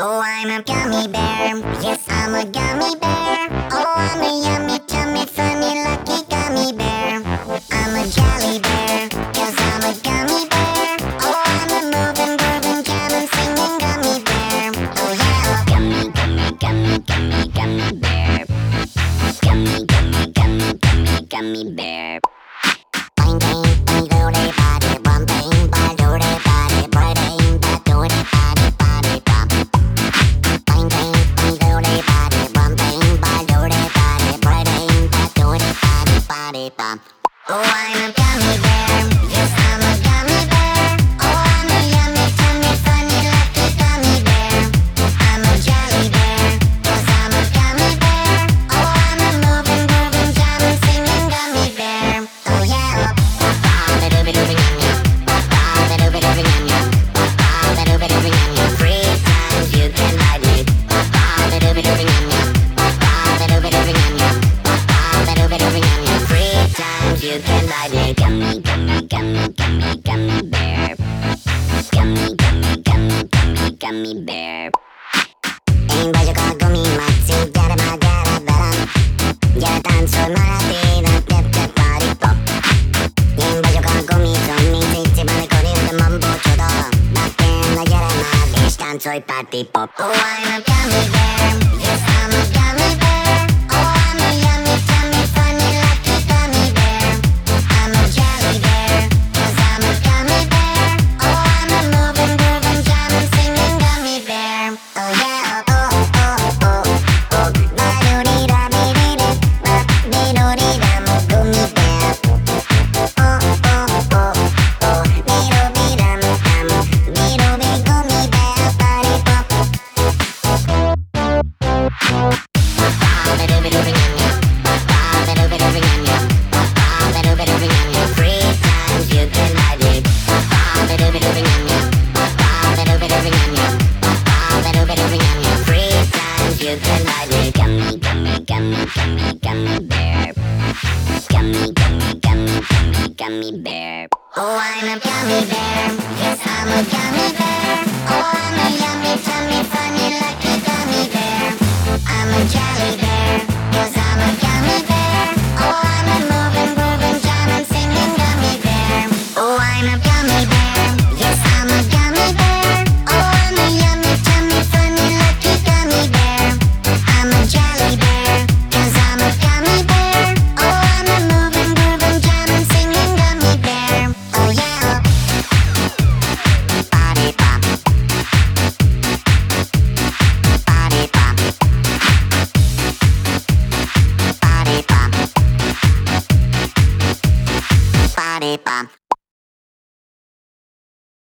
Oh, I'm a gummy bear. Yes, I'm a gummy bear. Oh, I'm a yummy, tummy, funny, lucky gummy bear. I'm a jelly bear, cause I'm a gummy bear. Oh, I'm a moving, grooving, jamming, singing gummy bear. Oh, yeah, gummy, gummy, gummy, gummy, gummy bear. lollipop. Oh, I'm a gummy. gummy, gummy, gummy, gummy, gummy bear. Gummy, gummy, gummy, gummy, gummy bear. Én vagyok a gumimaci, gyere gyere velem. Gyere táncolj a tévet. Én vagyok a gumizomi, cici, balikori, de mambo csoda. Na gyere már, és táncolj party pop. Oh, I'm a gummy bear, yes, I'm a gummy bear. Oh, I'm a gummy bear. Yes, I'm a gummy bear. Oh, I'm a yummy.